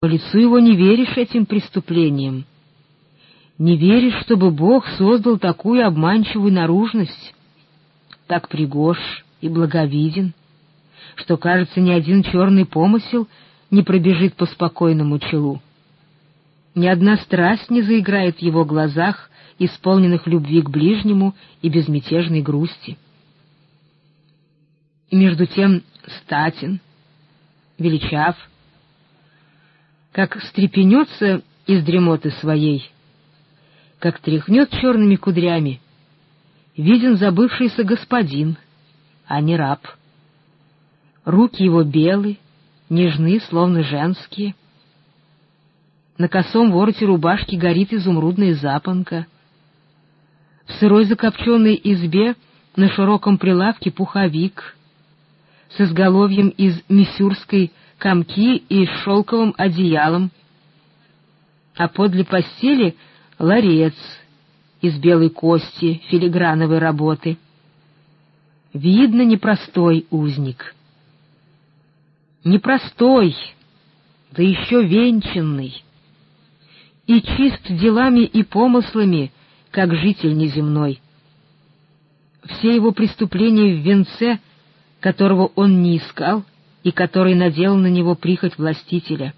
По лицу его не веришь этим преступлениям. Не веришь, чтобы Бог создал такую обманчивую наружность, так пригож и благовиден, что, кажется, ни один черный помысел не пробежит по спокойному челу. Ни одна страсть не заиграет в его глазах, исполненных любви к ближнему и безмятежной грусти. И между тем статен, величав, как встрепенется из дремоты своей, как тряхнет черными кудрями, виден забывшийся господин, а не раб. Руки его белы, нежны, словно женские. На косом вороте рубашки горит изумрудная запонка. В сырой закопченной избе на широком прилавке пуховик с изголовьем из мисюрской комки и шелковым одеялом, а подле постели — ларец из белой кости филиграновой работы. Видно, непростой узник. Непростой, да еще венчанный, и чист делами и помыслами, как житель неземной. Все его преступления в венце, которого он не искал, и который надел на него прихоть властителя.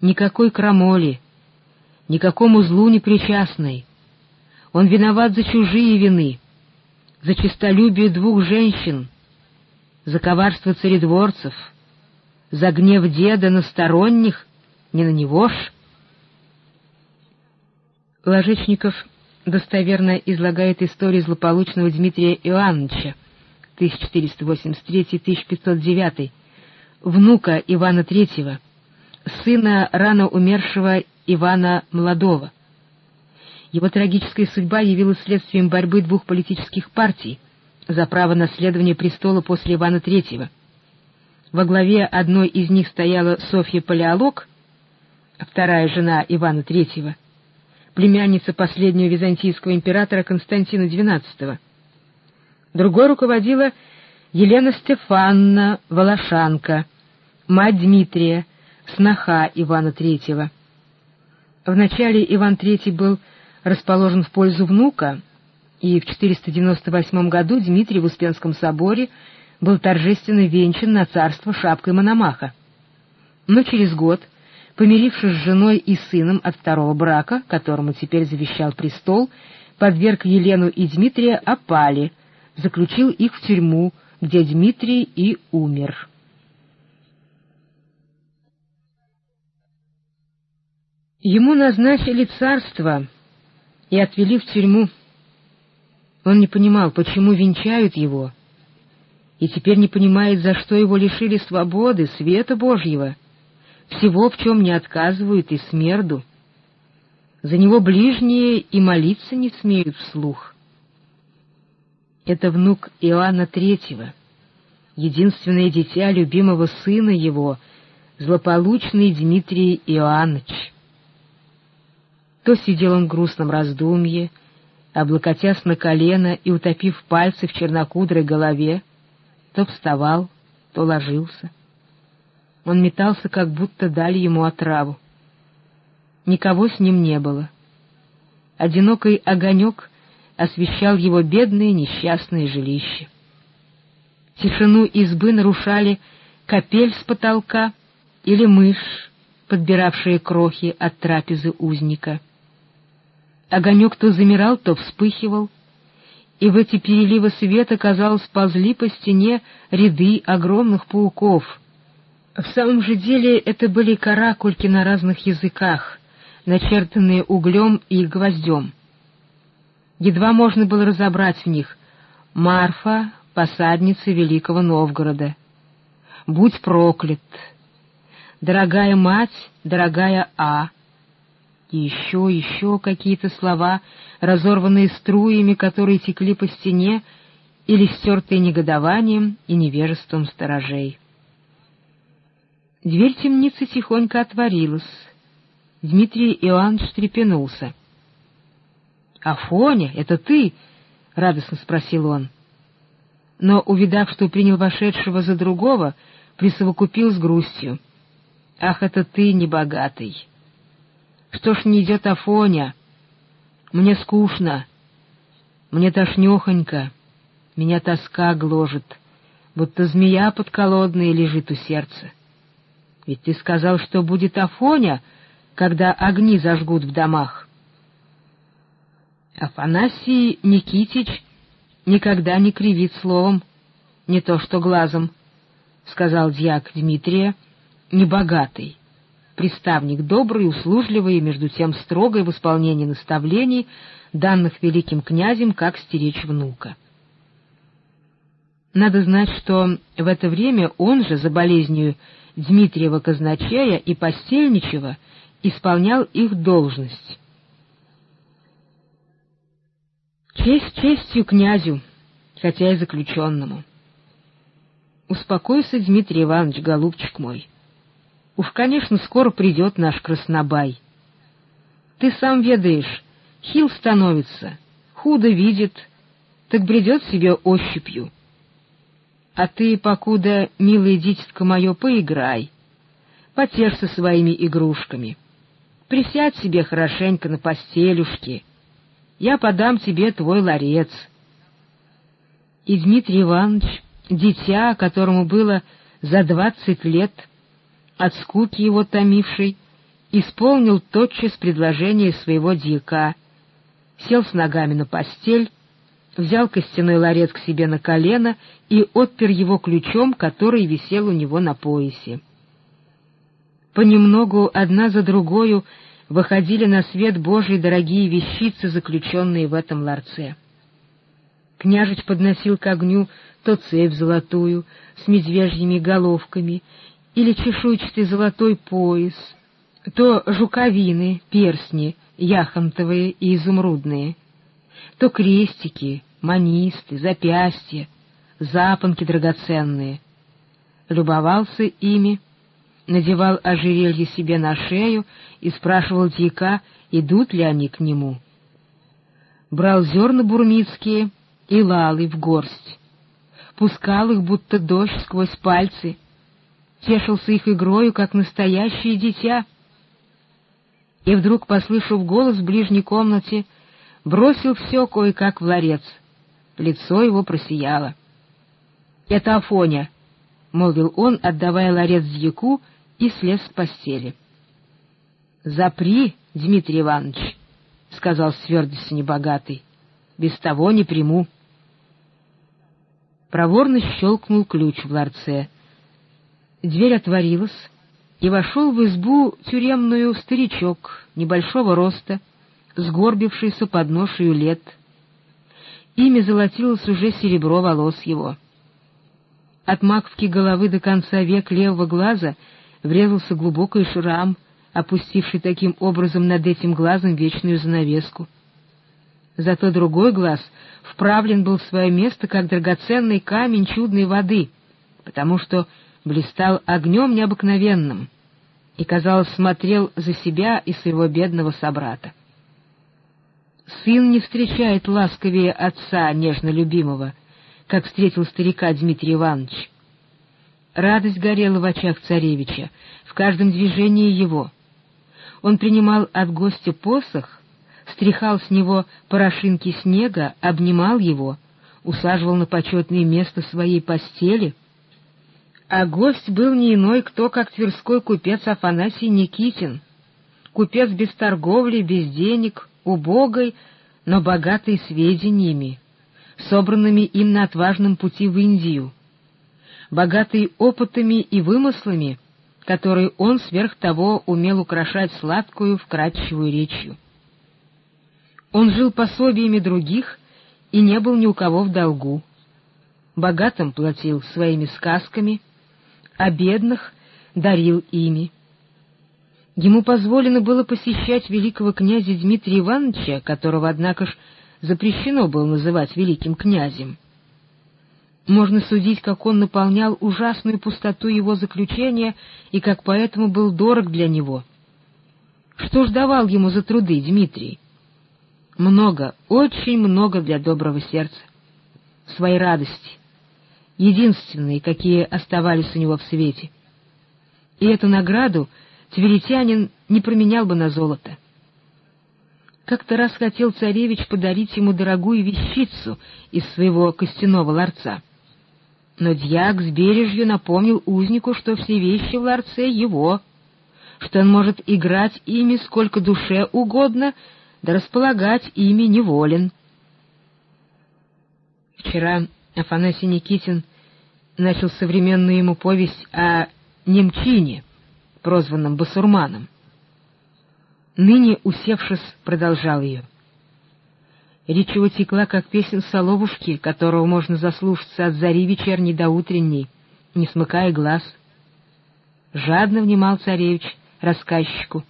Никакой крамоли, никакому злу не причастный. Он виноват за чужие вины, за честолюбие двух женщин, за коварство царедворцев, за гнев деда на сторонних, не на него ж. Ложечников достоверно излагает историю злополучного Дмитрия Иоанновича, 1483-1509, внука Ивана III, сына рано умершего Ивана Молодого. Его трагическая судьба явилась следствием борьбы двух политических партий за право наследования престола после Ивана III. Во главе одной из них стояла Софья Палеолог, вторая жена Ивана III, племянница последнего византийского императора Константина XII. Другой руководила Елена Стефанна Волошанка, мать Дмитрия, сноха Ивана III. Вначале Иван III был расположен в пользу внука, и в 498 году Дмитрий в Успенском соборе был торжественно венчан на царство шапкой Мономаха. Но через год, помирившись с женой и сыном от второго брака, которому теперь завещал престол, подверг Елену и Дмитрия опале — заключил их в тюрьму, где Дмитрий и умер. Ему назначили царство и отвели в тюрьму. Он не понимал, почему венчают его, и теперь не понимает, за что его лишили свободы, света Божьего, всего, в чем не отказывают и смерду. За него ближние и молиться не смеют вслух. Это внук Иоанна Третьего, единственное дитя любимого сына его, злополучный Дмитрий Иоанныч. То сидел он в грустном раздумье, облокотясь на колено и утопив пальцы в чернокудрой голове, то вставал, то ложился. Он метался, как будто дали ему отраву. Никого с ним не было. Одинокий огонек освещал его бедное несчастное жилище. Тишину избы нарушали капель с потолка или мышь, подбиравшая крохи от трапезы узника. Огонек то замирал, то вспыхивал, и в эти переливы света, казалось, ползли по стене ряды огромных пауков. В самом же деле это были каракульки на разных языках, начертанные углем и гвоздем. Едва можно было разобрать в них. «Марфа, посадница Великого Новгорода», «Будь проклят», «Дорогая мать, дорогая А», и еще, еще какие-то слова, разорванные струями, которые текли по стене или стертые негодованием и невежеством сторожей. Дверь темницы тихонько отворилась. Дмитрий Иоаннович трепенулся — «Афоня, это ты?» — радостно спросил он. Но, увидав, что принял вошедшего за другого, присовокупил с грустью. Ах, это ты небогатый! Что ж не идет Афоня? Мне скучно, мне тошнёхонько, меня тоска гложет, будто змея подколодная лежит у сердца. Ведь ты сказал, что будет Афоня, когда огни зажгут в домах. Афанасий Никитич никогда не кривит словом, не то что глазом, — сказал дьяк Дмитрия, небогатый, приставник добрый, услужливый и между тем строгой в исполнении наставлений, данных великим князем, как стеречь внука. Надо знать, что в это время он же за болезнью Дмитриева казначея и постельничего исполнял их должность. Честь честью князю, хотя и заключенному. Успокойся, Дмитрий Иванович, голубчик мой. Уж, конечно, скоро придет наш Краснобай. Ты сам ведаешь, хил становится, худо видит, так бредет себе ощупью. А ты, покуда, милое дитятко мое, поиграй, потешься своими игрушками. Присядь себе хорошенько на постелюшке, я подам тебе твой ларец. И Дмитрий Иванович, дитя, которому было за двадцать лет, от скуки его томившей, исполнил тотчас предложение своего дьяка, сел с ногами на постель, взял костяной ларец к себе на колено и отпер его ключом, который висел у него на поясе. Понемногу, одна за другою, выходили на свет Божий дорогие вещицы, заключенные в этом ларце. Княжич подносил к огню то цепь золотую с медвежьими головками или чешуйчатый золотой пояс, то жуковины, перстни, яхонтовые и изумрудные, то крестики, манисты, запястья, запонки драгоценные. Любовался ими, надевал ожерелье себе на шею и спрашивал дьяка, идут ли они к нему. Брал зерна бурмицкие и лалы в горсть, пускал их, будто дождь, сквозь пальцы, тешился их игрою, как настоящее дитя. И вдруг, послышав голос в ближней комнате, бросил все кое-как в ларец. Лицо его просияло. — Это Афоня, — молвил он, отдавая ларец дьяку, — и слез с постели. — Запри, Дмитрий Иванович, — сказал с твердостью небогатый, — без того не приму. Проворно щелкнул ключ в ларце. Дверь отворилась, и вошел в избу тюремную старичок небольшого роста, сгорбившийся под ношею лет. Ими золотилось уже серебро волос его. От маковки головы до конца век левого глаза — врезался глубокий шрам, опустивший таким образом над этим глазом вечную занавеску. Зато другой глаз вправлен был в свое место, как драгоценный камень чудной воды, потому что блистал огнем необыкновенным и, казалось, смотрел за себя и своего бедного собрата. Сын не встречает ласковее отца, нежно любимого, как встретил старика Дмитрий Иванович. Радость горела в очах царевича, в каждом движении его. Он принимал от гостя посох, стряхал с него порошинки снега, обнимал его, усаживал на почетное место своей постели. А гость был не иной кто, как тверской купец Афанасий Никитин, купец без торговли, без денег, убогой, но богатой сведениями, собранными им на отважном пути в Индию богатый опытами и вымыслами, которые он сверх того умел украшать сладкую, вкрадчивую речью. Он жил пособиями других и не был ни у кого в долгу. Богатым платил своими сказками, а бедных дарил ими. Ему позволено было посещать великого князя Дмитрия Ивановича, которого, однако ж, запрещено было называть великим князем. Можно судить, как он наполнял ужасную пустоту его заключения и как поэтому был дорог для него. Что ж давал ему за труды Дмитрий? Много, очень много для доброго сердца. Свои радости, единственные, какие оставались у него в свете. и эту награду тверитянин не променял бы на золото. Как-то раз хотел царевич подарить ему дорогую вещицу из своего костяного ларца. Но дьяк с бережью напомнил узнику, что все вещи в ларце его, что он может играть ими сколько душе угодно, да располагать ими неволен. Вчера Афанасий Никитин начал современную ему повесть о Немчине, прозванном Басурманом ныне, усевшись, продолжал ее. Речь его текла, как песен соловушки, которого можно заслушаться от зари вечерней до утренней, не смыкая глаз. Жадно внимал царевич рассказчику.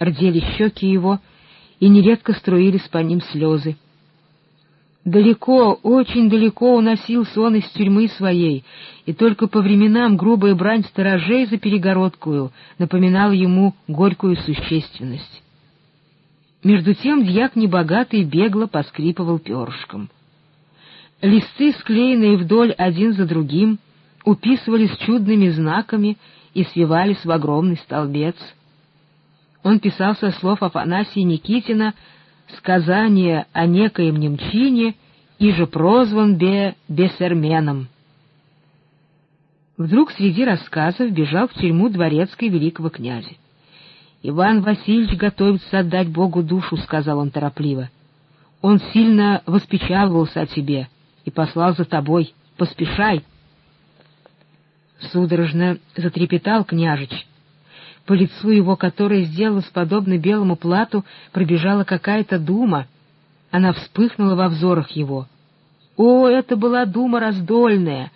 Рдели щеки его, и нередко струились по ним слезы. Далеко, очень далеко уносился он из тюрьмы своей, и только по временам грубая брань сторожей за перегородкую напоминала ему горькую существенность. Между тем дьяк небогатый бегло поскрипывал перышком. Листы, склеенные вдоль один за другим, уписывались чудными знаками и свивались в огромный столбец. Он писал со слов Афанасия Никитина сказание о некоем немчине, и же прозван Бе Бесерменом. Вдруг среди рассказов бежал в тюрьму дворецкой великого князя. «Иван Васильевич готовится отдать Богу душу», — сказал он торопливо. «Он сильно воспечатывался о тебе и послал за тобой. Поспешай!» Судорожно затрепетал княжич, по лицу его, которое сделалось подобно белому плату, пробежала какая-то дума. Она вспыхнула во взорах его. О, это была дума раздольная!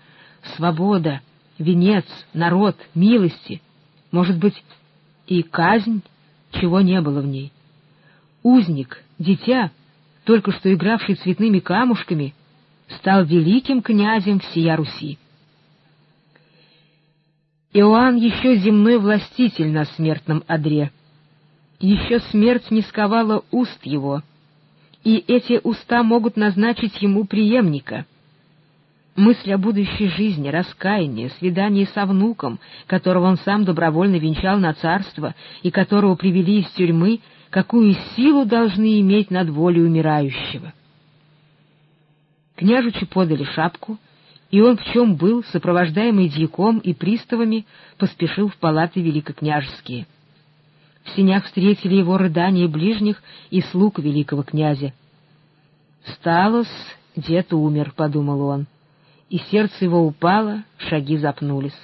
Свобода, венец, народ, милости. Может быть, и казнь, чего не было в ней. Узник, дитя, только что игравший цветными камушками, стал великим князем всея Руси. Иоанн еще земной властитель на смертном одре. Еще смерть не сковала уст его, и эти уста могут назначить ему преемника. Мысль о будущей жизни, раскаяние, свидание со внуком, которого он сам добровольно венчал на царство и которого привели из тюрьмы, какую силу должны иметь над волей умирающего. Княжучу подали шапку, и он в чем был, сопровождаемый дьяком и приставами, поспешил в палаты великокняжеские. В синях встретили его рыдания ближних и слуг великого князя. «Сталос, дед умер», — подумал он, и сердце его упало, шаги запнулись.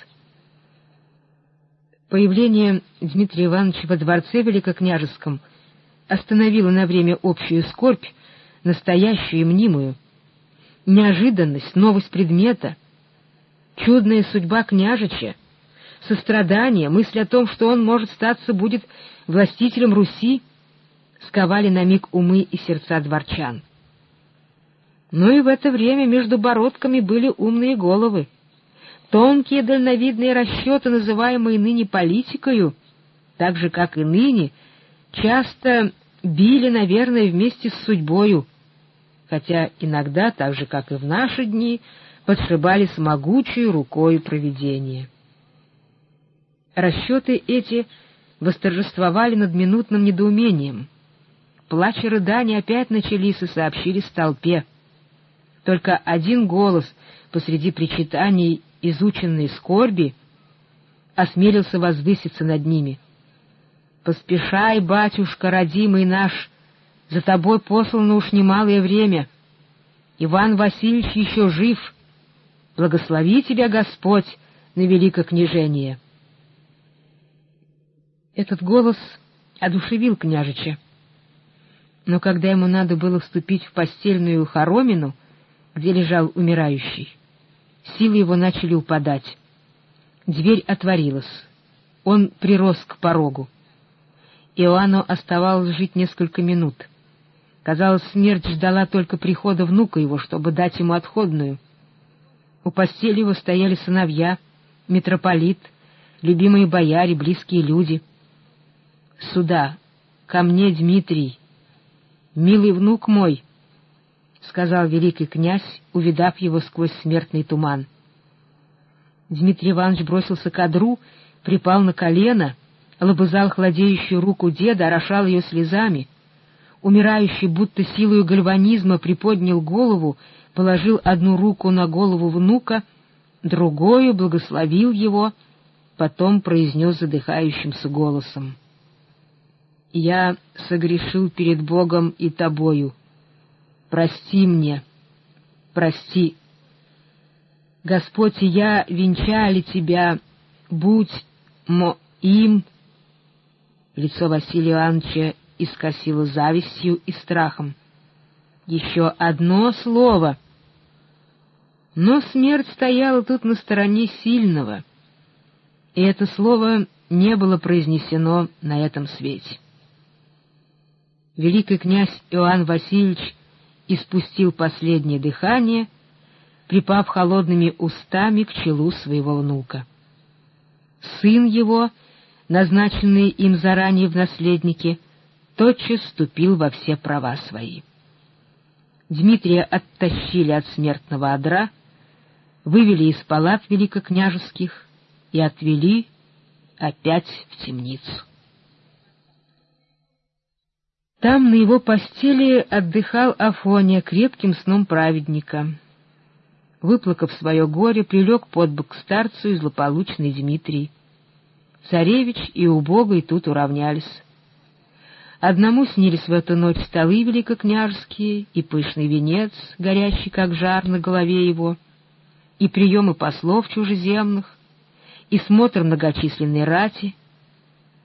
Появление Дмитрия Ивановича во дворце великокняжеском остановило на время общую скорбь, настоящую и мнимую, неожиданность, новость предмета, чудная судьба княжича, сострадание, мысль о том, что он, может статься, будет властителем Руси, сковали на миг умы и сердца дворчан. Но и в это время между бородками были умные головы. Тонкие дальновидные расчеты, называемые ныне политикою, так же, как и ныне, часто били, наверное, вместе с судьбою, хотя иногда, так же, как и в наши дни, подшибались могучей рукой провидения. Расчеты эти восторжествовали над минутным недоумением. Плач и рыдания опять начались и сообщились толпе. Только один голос посреди причитаний изученной скорби осмелился возвыситься над ними. «Поспешай, батюшка, родимый наш, за тобой послано уж немалое время. Иван Васильевич еще жив. Благослови тебя, Господь, на великое княжение. Этот голос одушевил княжича. Но когда ему надо было вступить в постельную хоромину, где лежал умирающий, силы его начали упадать. Дверь отворилась. Он прирос к порогу. Иоанну оставалось жить несколько минут — Казалось, смерть ждала только прихода внука его, чтобы дать ему отходную. У постели его стояли сыновья, митрополит, любимые бояре, близкие люди. «Сюда, ко мне, Дмитрий, милый внук мой», — сказал великий князь, увидав его сквозь смертный туман. Дмитрий Иванович бросился к одру, припал на колено, лобызал хладеющую руку деда, орошал ее слезами. Умирающий, будто силою гальванизма, приподнял голову, положил одну руку на голову внука, другую благословил его, потом произнес задыхающимся голосом. «Я согрешил перед Богом и тобою. Прости мне, прости. Господь и я венчали тебя, будь мо им...» Лицо Василия Ивановича искосило завистью и страхом. «Еще одно слово!» Но смерть стояла тут на стороне сильного, и это слово не было произнесено на этом свете. Великий князь Иоанн Васильевич испустил последнее дыхание, припав холодными устами к челу своего внука. Сын его, назначенный им заранее в наследнике, тотчас вступил во все права свои. Дмитрия оттащили от смертного одра — вывели из палат великокняжеских и отвели опять в темницу. Там на его постели отдыхал Афония крепким сном праведника. Выплакав свое горе, прилег под бок старцу и злополучный Дмитрий. Царевич и убогой тут уравнялись. Одному снились в эту ночь столы великокняжеские и пышный венец, горящий как жар на голове его — и приемы послов чужеземных, и смотр многочисленной рати,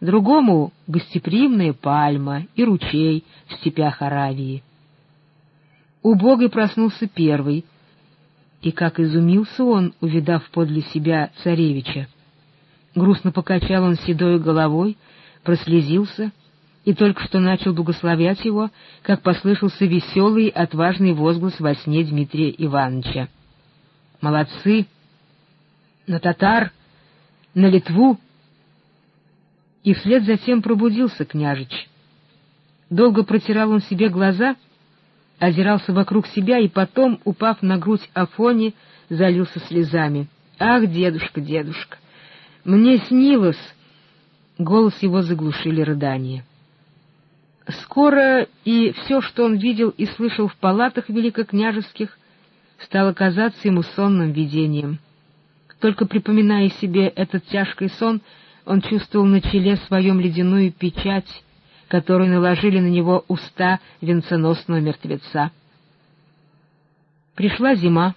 другому — гостеприимная пальма и ручей в степях Аравии. Убогой проснулся первый, и как изумился он, увидав подле себя царевича. Грустно покачал он седой головой, прослезился и только что начал благословять его, как послышался веселый, отважный возглас во сне Дмитрия Ивановича. Молодцы! На татар, на Литву! И вслед затем пробудился княжич. Долго протирал он себе глаза, озирался вокруг себя и потом, упав на грудь Афони, залился слезами. «Ах, дедушка, дедушка! Мне снилось!» Голос его заглушили рыдания. Скоро и все, что он видел и слышал в палатах великокняжеских, стало казаться ему сонным видением. Только припоминая себе этот тяжкий сон, он чувствовал на челе своем ледяную печать, которую наложили на него уста венценосного мертвеца. Пришла зима.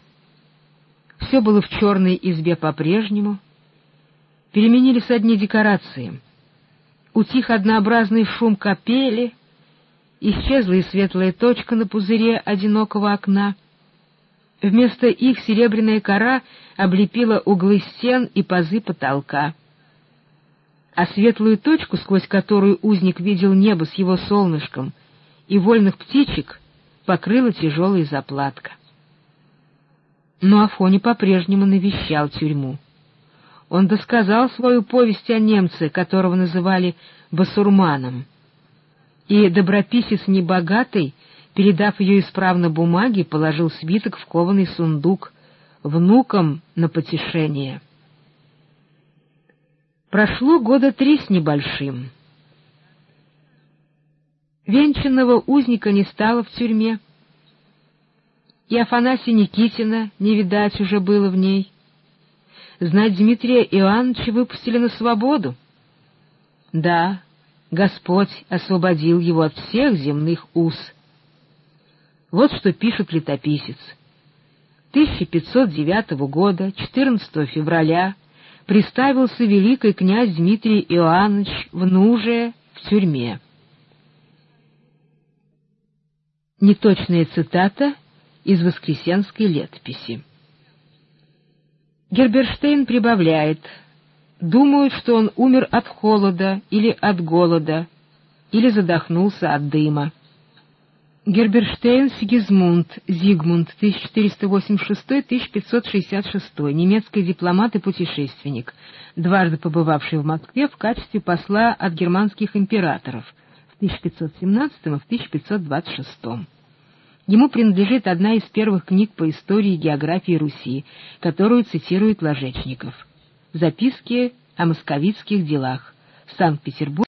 Все было в черной избе по-прежнему. Переменились одни декорации. Утих однообразный шум капели, исчезла и светлая точка на пузыре одинокого окна — Вместо их серебряная кора облепила углы стен и пазы потолка. А светлую точку, сквозь которую узник видел небо с его солнышком, и вольных птичек, покрыла тяжелая заплатка. Но Афони по-прежнему навещал тюрьму. Он досказал свою повесть о немце, которого называли басурманом. И доброписец небогатый — передав ее исправно бумаге, положил свиток в кованый сундук внукам на потешение. Прошло года три с небольшим. Венчанного узника не стало в тюрьме, и Афанасия Никитина не видать уже было в ней. Знать Дмитрия Иоанновича выпустили на свободу. Да, Господь освободил его от всех земных уз — вот что пишет летописец. 1509 года, 14 февраля, приставился великий князь Дмитрий Иоаннович в Нуже в тюрьме. Неточная цитата из Воскресенской летописи. Герберштейн прибавляет, думают, что он умер от холода или от голода, или задохнулся от дыма. Герберштейн Сигизмунд Зигмунд, 1486-1566, немецкий дипломат и путешественник, дважды побывавший в Москве в качестве посла от германских императоров в 1517 и в 1526. Ему принадлежит одна из первых книг по истории и географии Руси, которую цитирует Ложечников. Записки о московицких делах. Санкт-Петербург.